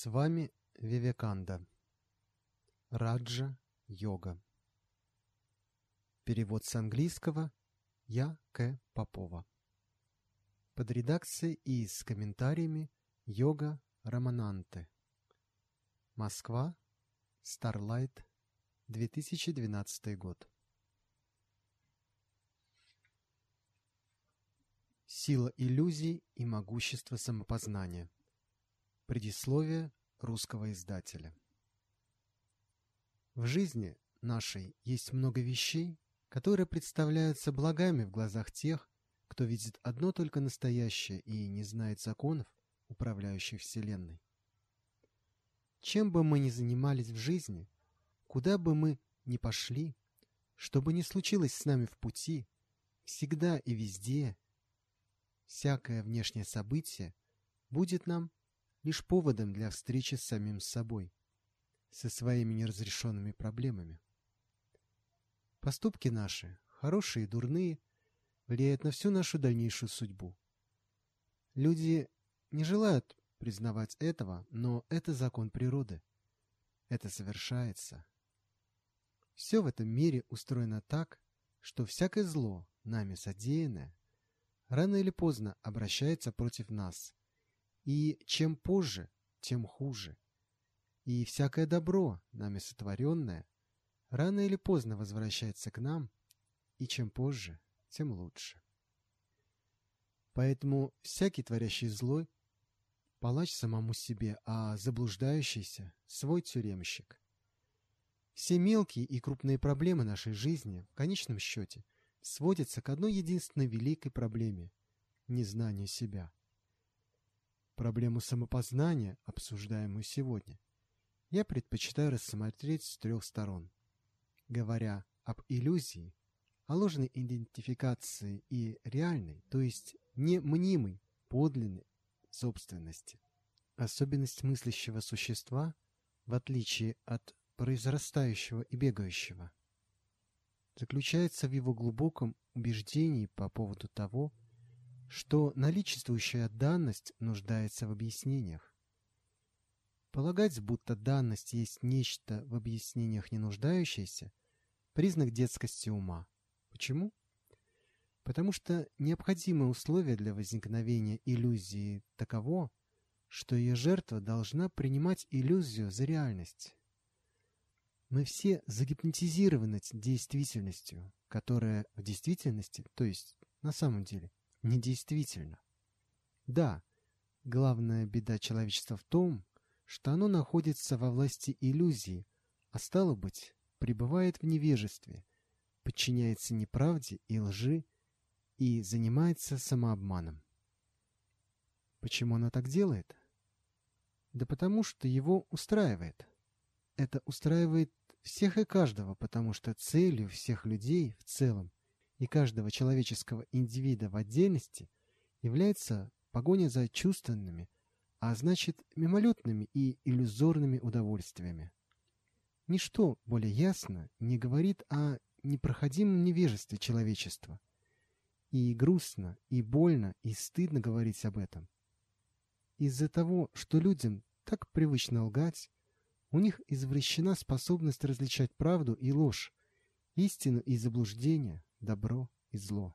С вами Вивеканда. Раджа йога. Перевод с английского Я. К. Попова. Под редакцией и с комментариями Йога Рамананты. Москва. Starlight. 2012 год. Сила иллюзий и могущество самопознания. Предисловие русского издателя. В жизни нашей есть много вещей, которые представляются благами в глазах тех, кто видит одно только настоящее и не знает законов, управляющих Вселенной. Чем бы мы ни занимались в жизни, куда бы мы ни пошли, что бы ни случилось с нами в пути, всегда и везде, всякое внешнее событие будет нам лишь поводом для встречи с самим собой, со своими неразрешенными проблемами. Поступки наши, хорошие и дурные, влияют на всю нашу дальнейшую судьбу. Люди не желают признавать этого, но это закон природы. Это совершается. Все в этом мире устроено так, что всякое зло, нами содеянное, рано или поздно обращается против нас – и чем позже, тем хуже. И всякое добро, нами сотворенное, рано или поздно возвращается к нам, и чем позже, тем лучше. Поэтому всякий творящий злой – палач самому себе, а заблуждающийся – свой тюремщик. Все мелкие и крупные проблемы нашей жизни, в конечном счете, сводятся к одной единственной великой проблеме – незнанию себя – Проблему самопознания, обсуждаемую сегодня, я предпочитаю рассмотреть с трех сторон. Говоря об иллюзии, о ложной идентификации и реальной, то есть не мнимой, подлинной собственности. Особенность мыслящего существа, в отличие от произрастающего и бегающего, заключается в его глубоком убеждении по поводу того, что наличествующая данность нуждается в объяснениях. Полагать, будто данность есть нечто в объяснениях не нуждающееся, признак детскости ума. Почему? Потому что необходимое условие для возникновения иллюзии таково, что ее жертва должна принимать иллюзию за реальность. Мы все загипнотизированы действительностью, которая в действительности, то есть на самом деле, недействительно. Да, главная беда человечества в том, что оно находится во власти иллюзии, а стало быть, пребывает в невежестве, подчиняется неправде и лжи и занимается самообманом. Почему оно так делает? Да потому что его устраивает. Это устраивает всех и каждого, потому что целью всех людей в целом и каждого человеческого индивида в отдельности является погоня за чувственными, а значит мимолетными и иллюзорными удовольствиями. Ничто более ясно не говорит о непроходимом невежестве человечества. И грустно, и больно, и стыдно говорить об этом. Из-за того, что людям так привычно лгать, у них извращена способность различать правду и ложь, истину и заблуждение, добро и зло.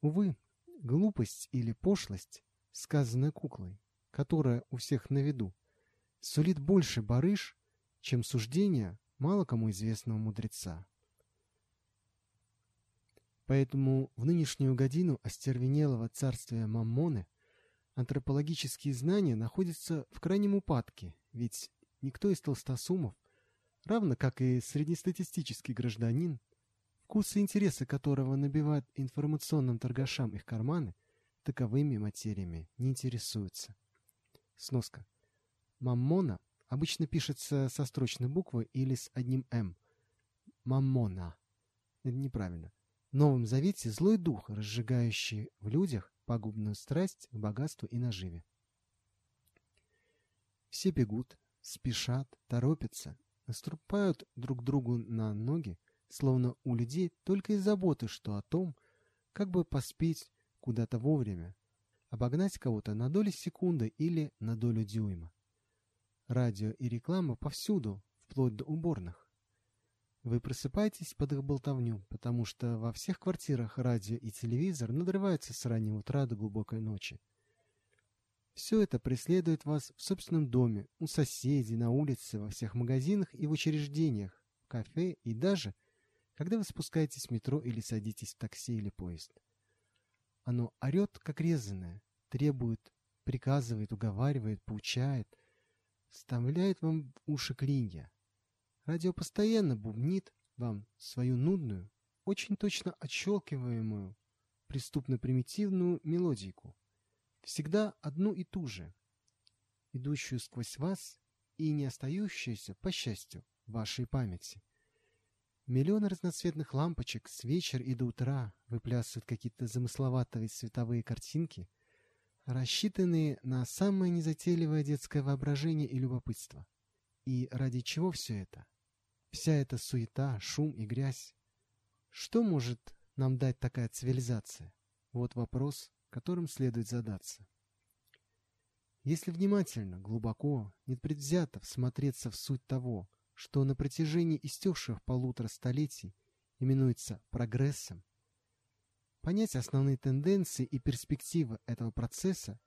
Увы, глупость или пошлость, сказанная куклой, которая у всех на виду, сулит больше барыш, чем суждение мало кому известного мудреца. Поэтому в нынешнюю годину остервенелого царствия Маммоны антропологические знания находятся в крайнем упадке, ведь никто из толстосумов, равно как и среднестатистический гражданин, вкусы и интересы которого набивают информационным торгашам их карманы, таковыми материями не интересуются. Сноска. Маммона обычно пишется со строчной буквы или с одним «м». Маммона. Это неправильно. В Новом Завете злой дух, разжигающий в людях пагубную страсть к богатству и наживе. Все бегут, спешат, торопятся, наступают друг другу на ноги, словно у людей только и заботы, что о том, как бы поспеть куда-то вовремя, обогнать кого-то на долю секунды или на долю дюйма. радио и реклама повсюду, вплоть до уборных. Вы просыпаетесь под их болтовню, потому что во всех квартирах радио и телевизор надрываются с раннего утра до глубокой ночи. Все это преследует вас в собственном доме, у соседей, на улице, во всех магазинах и в учреждениях, в кафе и даже, когда вы спускаетесь в метро или садитесь в такси или поезд. Оно орет, как резаное, требует, приказывает, уговаривает, поучает, вставляет вам в уши клинья. Радио постоянно бубнит вам свою нудную, очень точно отщелкиваемую, преступно-примитивную мелодийку. Всегда одну и ту же, идущую сквозь вас и не остающуюся, по счастью, вашей памяти. Миллионы разноцветных лампочек с вечера и до утра выплясывают какие-то замысловатые световые картинки, рассчитанные на самое незатейливое детское воображение и любопытство. И ради чего все это? Вся эта суета, шум и грязь. Что может нам дать такая цивилизация? Вот вопрос, которым следует задаться. Если внимательно, глубоко, непредвзято всмотреться в суть того, что на протяжении истекших полутора столетий именуется прогрессом, понять основные тенденции и перспективы этого процесса,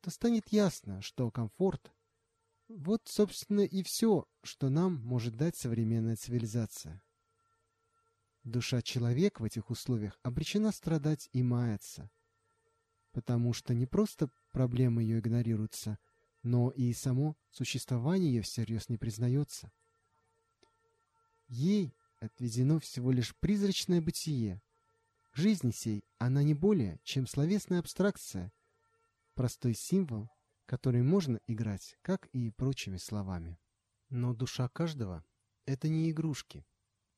то станет ясно, что комфорт – вот, собственно, и все, что нам может дать современная цивилизация. Душа человека в этих условиях обречена страдать и маяться, потому что не просто проблемы ее игнорируются, но и само существование ее всерьез не признается. Ей отведено всего лишь призрачное бытие. Жизнь сей, она не более, чем словесная абстракция, простой символ, который можно играть, как и прочими словами. Но душа каждого — это не игрушки,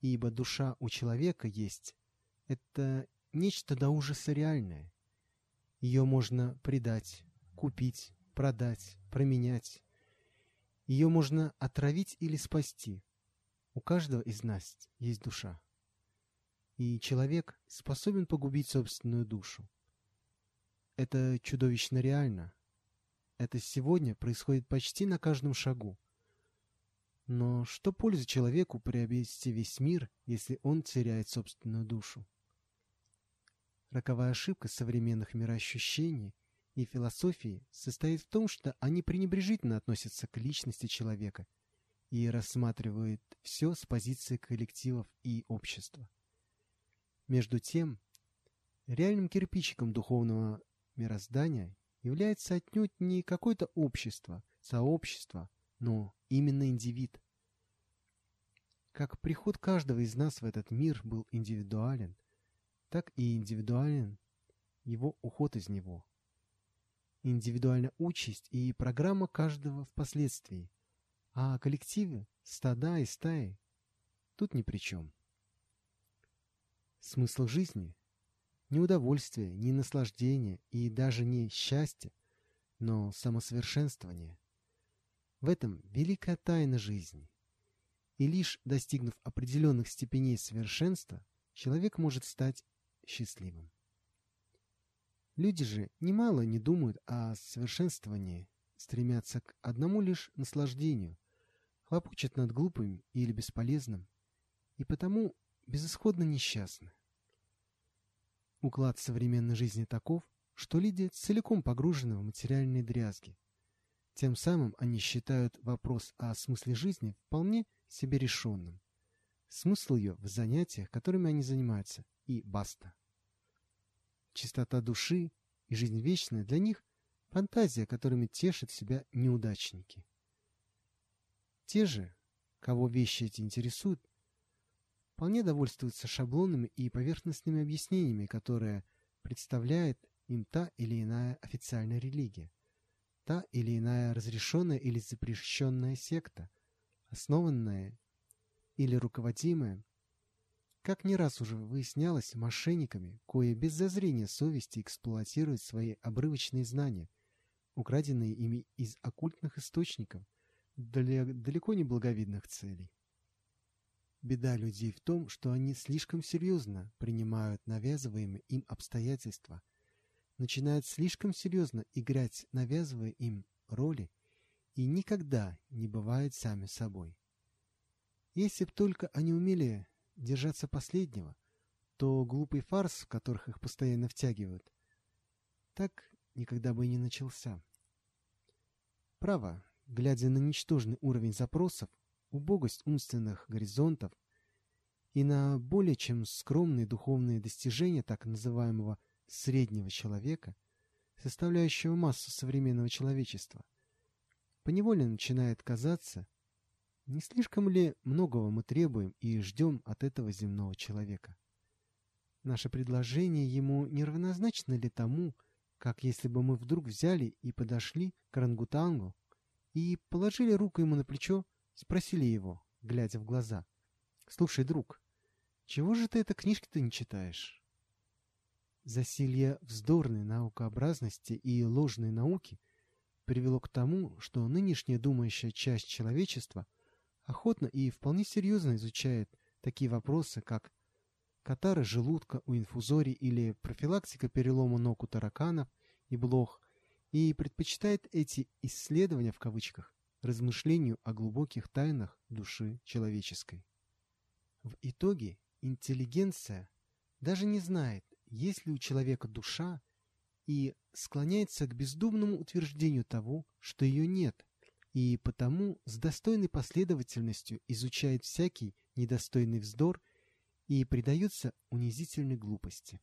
ибо душа у человека есть — это нечто до ужаса реальное. Ее можно предать, купить, продать, променять. Ее можно отравить или спасти. У каждого из нас есть душа. И человек способен погубить собственную душу. Это чудовищно реально. Это сегодня происходит почти на каждом шагу. Но что пользы человеку приобрести весь мир, если он теряет собственную душу? Роковая ошибка современных мироощущений и философии состоит в том, что они пренебрежительно относятся к личности человека и рассматривают все с позиции коллективов и общества. Между тем, реальным кирпичиком духовного мироздания является отнюдь не какое-то общество, сообщество, но именно индивид. Как приход каждого из нас в этот мир был индивидуален, так и индивидуален его уход из него. Индивидуальная участь и программа каждого впоследствии, а коллективы, стада и стаи тут ни при чем. Смысл жизни не удовольствие, не наслаждение и даже не счастье, но самосовершенствование. В этом великая тайна жизни. И лишь достигнув определенных степеней совершенства, человек может стать счастливым. Люди же немало не думают о совершенствовании, стремятся к одному лишь наслаждению, хлопочут над глупым или бесполезным, и потому безысходно несчастны. Уклад современной жизни таков, что люди целиком погружены в материальные дрязги. Тем самым они считают вопрос о смысле жизни вполне себе решенным. Смысл ее в занятиях, которыми они занимаются, и баста. Чистота души и жизнь вечная для них – фантазия, которыми тешат себя неудачники. Те же, кого вещи эти интересуют, вполне довольствуются шаблонами и поверхностными объяснениями, которые представляет им та или иная официальная религия, та или иная разрешенная или запрещенная секта, основанная или руководимая, как не раз уже выяснялось, мошенниками, кое без зазрения совести эксплуатируют свои обрывочные знания, украденные ими из оккультных источников для далеко не благовидных целей. Беда людей в том, что они слишком серьезно принимают навязываемые им обстоятельства, начинают слишком серьезно играть навязывая им роли и никогда не бывают сами собой. Если б только они умели держаться последнего, то глупый фарс, в которых их постоянно втягивают, так никогда бы и не начался. Право, глядя на ничтожный уровень запросов, убогость умственных горизонтов и на более чем скромные духовные достижения так называемого «среднего человека», составляющего массу современного человечества, поневоле начинает казаться, не слишком ли многого мы требуем и ждем от этого земного человека. Наше предложение ему не равнозначно ли тому, как если бы мы вдруг взяли и подошли к орангутангу и положили руку ему на плечо, спросили его, глядя в глаза. «Слушай, друг, чего же ты это книжки-то не читаешь?» Засилье вздорной наукообразности и ложной науки привело к тому, что нынешняя думающая часть человечества охотно и вполне серьезно изучает такие вопросы, как катары желудка у инфузорий или профилактика перелома ног у тараканов и блох, и предпочитает эти «исследования» в кавычках размышлению о глубоких тайнах души человеческой. В итоге интеллигенция даже не знает, есть ли у человека душа, и склоняется к бездумному утверждению того, что ее нет, и потому с достойной последовательностью изучает всякий недостойный вздор и предается унизительной глупости.